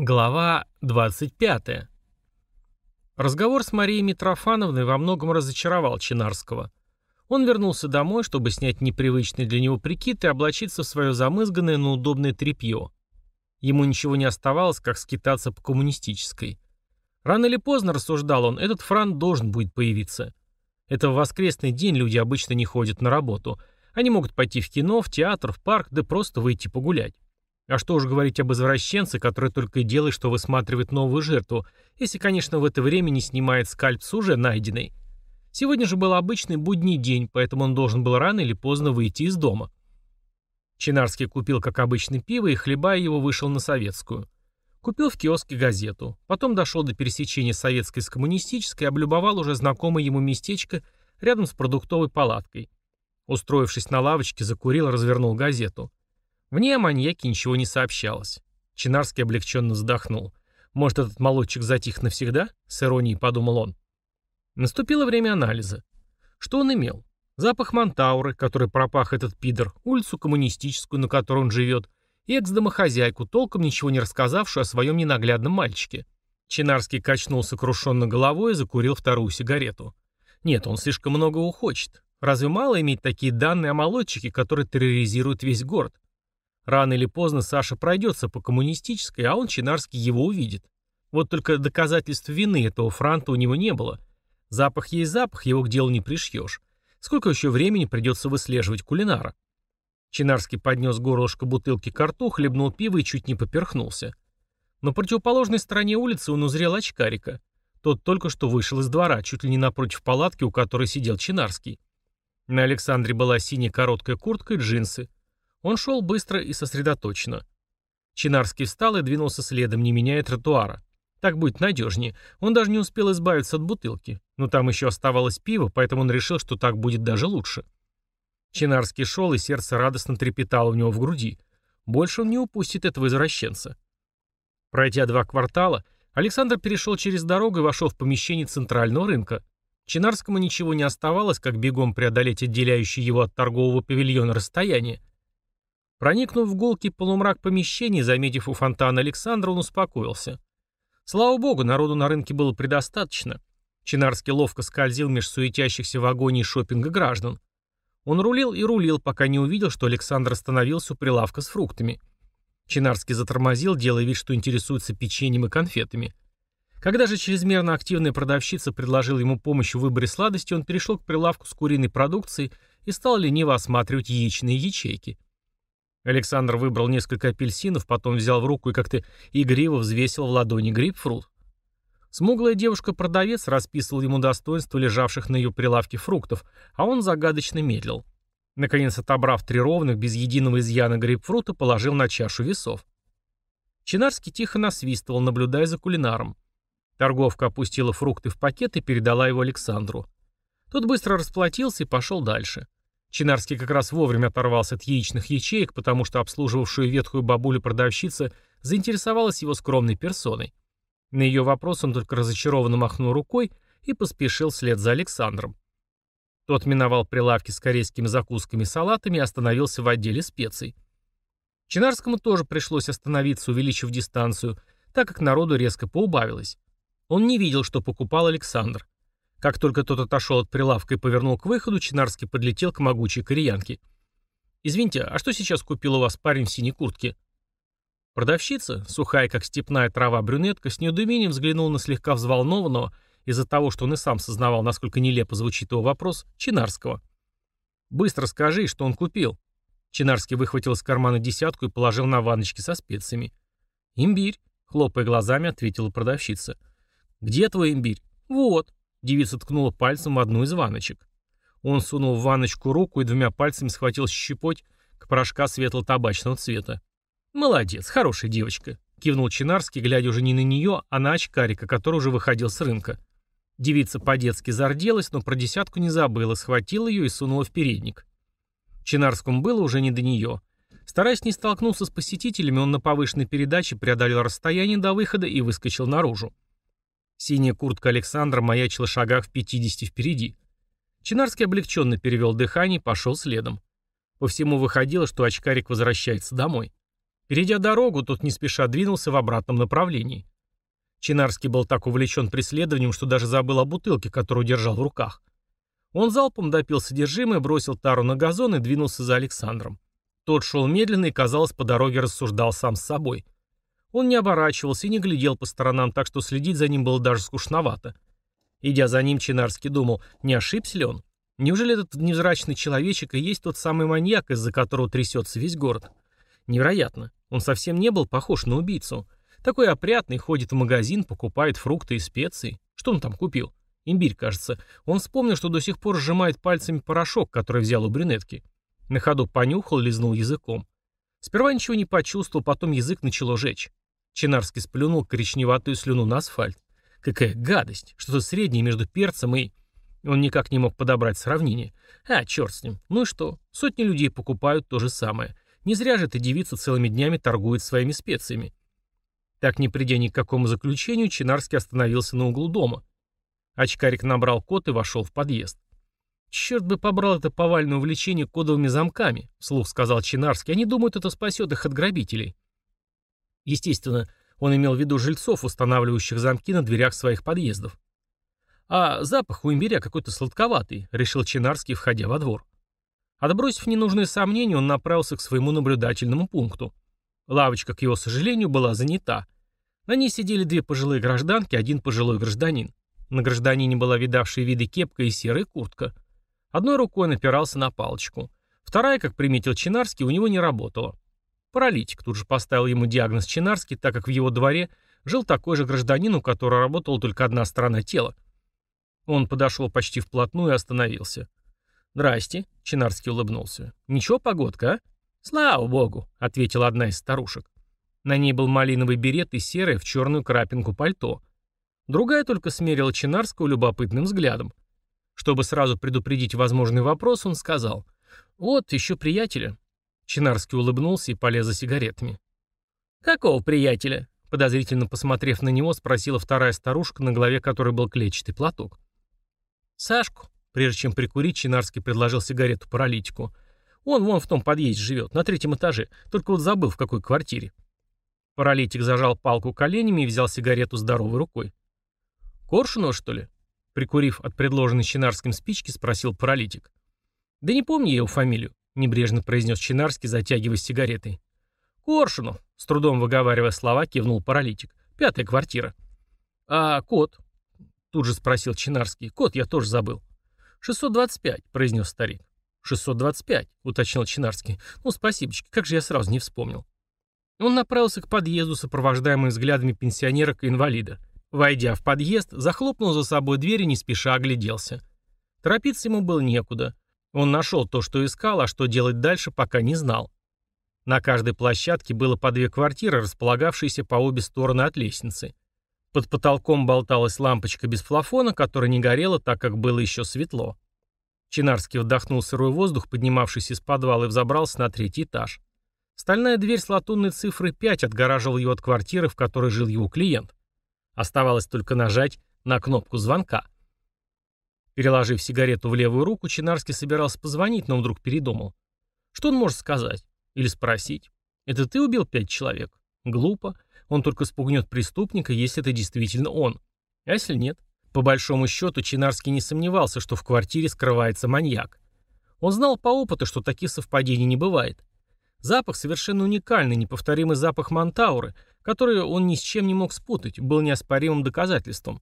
Глава 25. Разговор с Марией Митрофановной во многом разочаровал Чинарского. Он вернулся домой, чтобы снять непривычный для него прикид и облачиться в свое замызганное, но удобное тряпье. Ему ничего не оставалось, как скитаться по коммунистической. Рано или поздно, рассуждал он, этот франт должен будет появиться. Это в воскресный день люди обычно не ходят на работу. Они могут пойти в кино, в театр, в парк, да просто выйти погулять. А что уж говорить об извращенце, который только и делает, что высматривает новую жертву, если, конечно, в это время не снимает скальп с уже найденной. Сегодня же был обычный будний день, поэтому он должен был рано или поздно выйти из дома. Чинарский купил, как обычно, пиво и, хлебая его, вышел на советскую. Купил в киоске газету. Потом дошел до пересечения советской с коммунистической и облюбовал уже знакомое ему местечко рядом с продуктовой палаткой. Устроившись на лавочке, закурил, развернул газету. В ней о маньяке ничего не сообщалось. Чинарский облегченно вздохнул. «Может, этот молодчик затих навсегда?» — с иронией подумал он. Наступило время анализа. Что он имел? Запах Монтауры, который пропах этот пидор, улицу коммунистическую, на которой он живет, и экс-домохозяйку, толком ничего не рассказавшую о своем ненаглядном мальчике. Чинарский качнул сокрушенно головой и закурил вторую сигарету. Нет, он слишком много ухочет. Разве мало иметь такие данные о молодчике, который терроризирует весь город? Рано или поздно Саша пройдется по коммунистической, а он, Чинарский, его увидит. Вот только доказательств вины этого франта у него не было. Запах есть запах, его к делу не пришьешь. Сколько еще времени придется выслеживать кулинара? Чинарский поднес горлышко бутылки к рту, хлебнул пиво и чуть не поперхнулся. На противоположной стороне улицы он узрел очкарика. Тот только что вышел из двора, чуть ли не напротив палатки, у которой сидел Чинарский. На Александре была синяя короткая куртка и джинсы. Он шел быстро и сосредоточенно. Чинарский встал и двинулся следом, не меняя тротуара. Так будет надежнее. Он даже не успел избавиться от бутылки. Но там еще оставалось пиво, поэтому он решил, что так будет даже лучше. Чинарский шел, и сердце радостно трепетало у него в груди. Больше он не упустит этого извращенца. Пройдя два квартала, Александр перешел через дорогу и вошел в помещение центрального рынка. Чинарскому ничего не оставалось, как бегом преодолеть отделяющее его от торгового павильона расстояние. Проникнув в гулкий полумрак помещения, заметив у фонтана Александра, он успокоился. Слава богу, народу на рынке было предостаточно. Чинарский ловко скользил меж суетящихся в агонии шопинга граждан. Он рулил и рулил, пока не увидел, что Александр остановился у прилавка с фруктами. Чинарский затормозил, делая вид, что интересуется печеньем и конфетами. Когда же чрезмерно активная продавщица предложила ему помощь в выборе сладости, он перешел к прилавку с куриной продукцией и стал лениво осматривать яичные ячейки. Александр выбрал несколько апельсинов, потом взял в руку и как-то игриво взвесил в ладони грейпфрут. Смуглая девушка-продавец расписывала ему достоинства лежавших на ее прилавке фруктов, а он загадочно медлил. Наконец, отобрав три ровных, без единого изъяна грейпфрута, положил на чашу весов. Чинарский тихо насвистывал, наблюдая за кулинаром. Торговка опустила фрукты в пакет и передала его Александру. Тот быстро расплатился и пошел дальше. Чинарский как раз вовремя оторвался от яичных ячеек, потому что обслуживавшую ветхую бабулю-продавщица заинтересовалась его скромной персоной. На ее вопрос он только разочарованно махнул рукой и поспешил вслед за Александром. Тот миновал прилавки с корейскими закусками и салатами и остановился в отделе специй. Чинарскому тоже пришлось остановиться, увеличив дистанцию, так как народу резко поубавилось. Он не видел, что покупал Александр. Как только тот отошел от прилавка и повернул к выходу, Чинарский подлетел к могучей кореянке. «Извините, а что сейчас купил у вас парень в синей куртке?» Продавщица, сухая как степная трава брюнетка, с недоумением взглянула на слегка взволнованного, из-за того, что он и сам сознавал, насколько нелепо звучит его вопрос, Чинарского. «Быстро скажи, что он купил». Чинарский выхватил из кармана десятку и положил на ванночки со специями. «Имбирь», — хлопая глазами, ответила продавщица. «Где твой имбирь?» «Вот». Девица ткнула пальцем в одну из ванночек. Он сунул в ванночку руку и двумя пальцами схватил щепоть к порошка светло-табачного цвета. «Молодец, хорошая девочка», — кивнул Чинарский, глядя уже не на нее, а на очкарика, который уже выходил с рынка. Девица по-детски зарделась, но про десятку не забыла, схватила ее и сунула в передник. Чинарскому было уже не до нее. Стараясь не столкнуться с посетителями, он на повышенной передаче преодолел расстояние до выхода и выскочил наружу. Синяя куртка Александра маячила шагах в 50 впереди. Чинарский облегченно перевел дыхание и пошел следом. По всему выходило, что очкарик возвращается домой. Перейдя дорогу, тот не спеша двинулся в обратном направлении. Чинарский был так увлечен преследованием, что даже забыл о бутылке, которую держал в руках. Он залпом допил содержимое, бросил тару на газон и двинулся за Александром. Тот шел медленно и, казалось, по дороге рассуждал сам с собой. Он не оборачивался и не глядел по сторонам, так что следить за ним было даже скучновато. Идя за ним, Чинарский думал, не ошибся ли он? Неужели этот невзрачный человечек и есть тот самый маньяк, из-за которого трясется весь город? Невероятно. Он совсем не был похож на убийцу. Такой опрятный, ходит в магазин, покупает фрукты и специи. Что он там купил? Имбирь, кажется. Он вспомнил, что до сих пор сжимает пальцами порошок, который взял у брюнетки. На ходу понюхал, лизнул языком. Сперва ничего не почувствовал, потом язык начало жечь. Чинарский сплюнул коричневатую слюну на асфальт. Какая гадость! Что-то среднее между перцем и... Он никак не мог подобрать сравнение. А, черт с ним. Ну и что? Сотни людей покупают то же самое. Не зря же эта девица целыми днями торгует своими специями. Так не придя ни к какому заключению, Чинарский остановился на углу дома. Очкарик набрал код и вошел в подъезд. «Черт бы побрал это повальное увлечение кодовыми замками», — вслух сказал Чинарский. «Они думают, это спасет их от грабителей». Естественно, он имел в виду жильцов, устанавливающих замки на дверях своих подъездов. «А запах у имбиря какой-то сладковатый», — решил Чинарский, входя во двор. Отбросив ненужные сомнения, он направился к своему наблюдательному пункту. Лавочка, к его сожалению, была занята. На ней сидели две пожилые гражданки, один пожилой гражданин. На гражданине была видавшая виды кепка и серая куртка. Одной рукой напирался на палочку. Вторая, как приметил Чинарский, у него не работала. Паралитик тут же поставил ему диагноз Чинарский, так как в его дворе жил такой же гражданин, у которого работала только одна сторона тела. Он подошел почти вплотную и остановился. «Здрасте», — Чинарский улыбнулся. «Ничего, погодка, а?» «Слава богу», — ответила одна из старушек. На ней был малиновый берет и серое в черную крапинку пальто. Другая только смерила Чинарского любопытным взглядом. Чтобы сразу предупредить возможный вопрос, он сказал. «Вот, еще приятеля». Чинарский улыбнулся и полез за сигаретами. «Какого приятеля?» Подозрительно посмотрев на него, спросила вторая старушка, на голове которой был клетчатый платок. «Сашку», прежде чем прикурить, Чинарский предложил сигарету паралитику. «Он вон в том подъезде живет, на третьем этаже, только вот забыл, в какой квартире». Паралитик зажал палку коленями и взял сигарету здоровой рукой. «Коршунова, что ли?» Прикурив от предложенной Чинарским спички, спросил паралитик. «Да не помню я его фамилию», — небрежно произнес Чинарский, затягиваясь сигаретой. «Коршунов», — с трудом выговаривая слова, кивнул паралитик. «Пятая квартира». «А кот?» Тут же спросил Чинарский. Код я тоже забыл. 625, произнес старик. 625, уточнил Чинарский. Ну, спасибочки, как же я сразу не вспомнил. Он направился к подъезду, сопровождаемый взглядами пенсионерок и инвалида. Войдя в подъезд, захлопнул за собой дверь и не спеша огляделся. Торопиться ему было некуда. Он нашел то, что искал, а что делать дальше, пока не знал. На каждой площадке было по две квартиры, располагавшиеся по обе стороны от лестницы. Под потолком болталась лампочка без плафона, которая не горела, так как было еще светло. Чинарский вдохнул сырой воздух, поднимавшийся из подвала, и взобрался на третий этаж. Стальная дверь с латунной цифрой 5 отгораживала его от квартиры, в которой жил его клиент. Оставалось только нажать на кнопку звонка. Переложив сигарету в левую руку, Чинарский собирался позвонить, но вдруг передумал. Что он может сказать? Или спросить? «Это ты убил пять человек?» Глупо. Он только спугнет преступника, если это действительно он. А если нет? По большому счету, Чинарский не сомневался, что в квартире скрывается маньяк. Он знал по опыту, что таких совпадений не бывает. Запах совершенно уникальный, неповторимый запах Монтауры, который он ни с чем не мог спутать, был неоспоримым доказательством.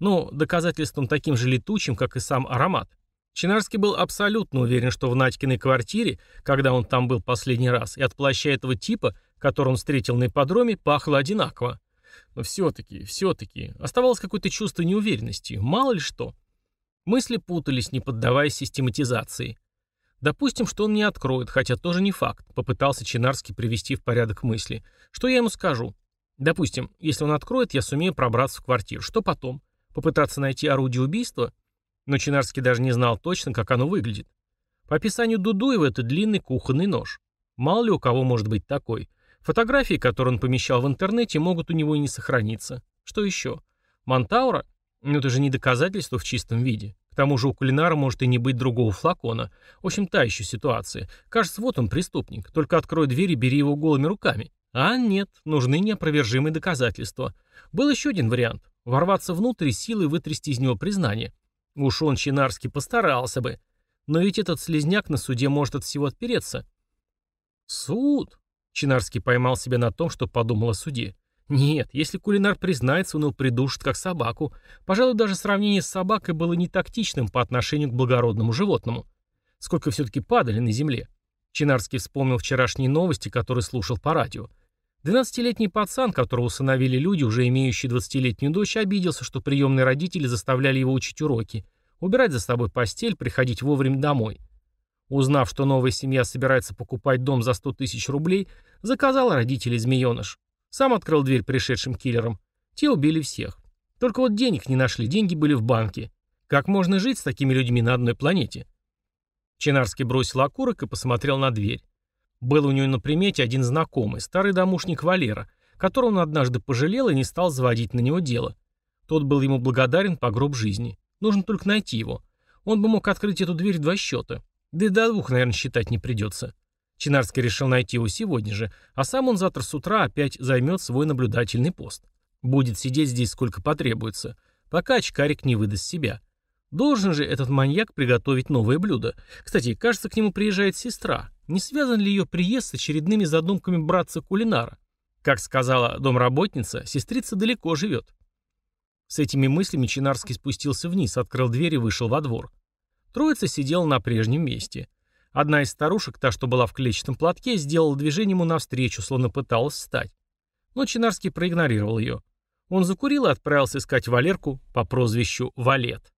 Но доказательством таким же летучим, как и сам аромат. Чинарский был абсолютно уверен, что в Надькиной квартире, когда он там был последний раз, и от плаща этого типа – который он встретил на ипподроме, пахло одинаково. Но все-таки, все-таки, оставалось какое-то чувство неуверенности, мало ли что. Мысли путались, не поддаваясь систематизации. Допустим, что он не откроет, хотя тоже не факт, попытался Чинарский привести в порядок мысли. Что я ему скажу? Допустим, если он откроет, я сумею пробраться в квартиру. Что потом? Попытаться найти орудие убийства? Но Чинарский даже не знал точно, как оно выглядит. По описанию Дудуева это длинный кухонный нож. Мало ли у кого может быть такой. Фотографии, которые он помещал в интернете, могут у него и не сохраниться. Что еще? Монтаура? Ну это же не доказательство в чистом виде. К тому же у кулинара может и не быть другого флакона. В общем, та еще ситуация. Кажется, вот он преступник. Только открой дверь и бери его голыми руками. А нет, нужны неопровержимые доказательства. Был еще один вариант – ворваться внутрь и силой вытрясти из него признание. Уж он, Чинарский, постарался бы. Но ведь этот слезняк на суде может от всего отпереться. Суд? Чинарский поймал себя на том, что подумал о суде. Нет, если кулинар признается, он его придушит как собаку. Пожалуй, даже сравнение с собакой было не тактичным по отношению к благородному животному. Сколько все-таки падали на земле. Чинарский вспомнил вчерашние новости, которые слушал по радио. Двенадцатилетний пацан, которого усыновили люди, уже имеющие двадцатилетнюю дочь, обиделся, что приемные родители заставляли его учить уроки, убирать за собой постель, приходить вовремя домой. Узнав, что новая семья собирается покупать дом за 100 тысяч рублей, заказал родителей змееныш. Сам открыл дверь пришедшим киллерам. Те убили всех. Только вот денег не нашли, деньги были в банке. Как можно жить с такими людьми на одной планете? Чинарский бросил окурок и посмотрел на дверь. Был у него на примете один знакомый, старый домушник Валера, которого он однажды пожалел и не стал заводить на него дело. Тот был ему благодарен по гроб жизни. Нужно только найти его. Он бы мог открыть эту дверь в два счета. Да и до двух, наверное, считать не придется. Чинарский решил найти его сегодня же, а сам он завтра с утра опять займет свой наблюдательный пост. Будет сидеть здесь сколько потребуется, пока очкарик не выдаст себя. Должен же этот маньяк приготовить новое блюдо. Кстати, кажется, к нему приезжает сестра. Не связан ли ее приезд с очередными задумками братца-кулинара? Как сказала домработница, сестрица далеко живет. С этими мыслями Чинарский спустился вниз, открыл дверь и вышел во двор. Троица сидела на прежнем месте. Одна из старушек, та, что была в клетчатом платке, сделала движение ему навстречу, словно пыталась встать. Но Чинарский проигнорировал ее. Он закурил и отправился искать Валерку по прозвищу Валет.